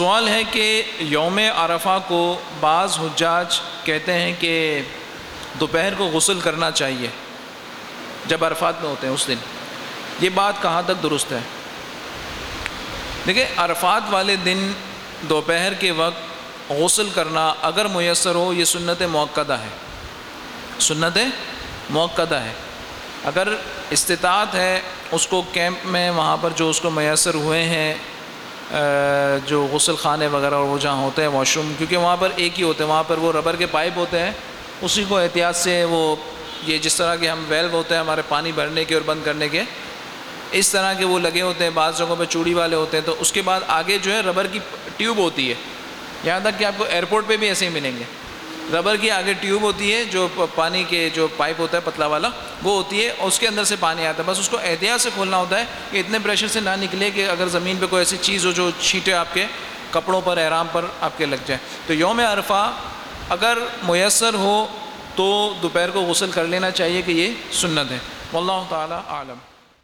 سوال ہے کہ یوم عرفہ کو بعض حجاج کہتے ہیں کہ دوپہر کو غسل کرنا چاہیے جب عرفات میں ہوتے ہیں اس دن۔ یہ بات کہاں تک درست ہے؟ دیکھیں، عرفات والے دن دوپہر کے وقت غسل کرنا اگر میسر ہو، یہ سنت موقع ہے۔ سنت موقع ہے۔ اگر استطاعت ہے، اس کو کیمپ میں، وہاں پر جو اس کو میسر ہوئے ہیں جو غسل خانے وغیرہ وہ جہاں ہوتے ہیں واش روم کیونکہ وہاں پر ایک ہی ہوتے ہیں، وہاں پر وہ ربر کے پائپ ہوتے ہیں، اسی کو احتیاط سے وہ یہ جس طرح کے ہم ویلو ہوتے ہیں ہمارے پانی بھرنے کے اور بند کرنے کے، اس طرح کے وہ لگے ہوتے ہیں بعض جگہوں پہ چوڑی والے ہوتے ہیں، تو اس کے بعد آگے جو ہے ربر کی ٹیوب ہوتی ہے۔ یہاں تک کہ آپ کو ایئرپورٹ پہ بھی ایسے ہی ملیں گے۔ ربر کی آگے ٹیوب ہوتی ہے، جو پانی کے جو پائپ ہوتا ہے، پتلا والا۔ وہ ہوتی ہے اور اس کے اندر سے پانی آتا ہے۔ بس اس کو احتیاط سے کھولنا ہوتا ہے کہ اتنے پریشر سے نہ نکلے کہ اگر زمین پہ کوئی ایسی چیز ہو جو چھینٹے آپ کے کپڑوں پر، احرام پر آپ کے لگ جائیں۔ تو یوم عرفہ اگر میسر ہو تو دوپہر کو غسل کر لینا چاہیے کہ یہ سنت ہے۔ واللہ تعالی عالم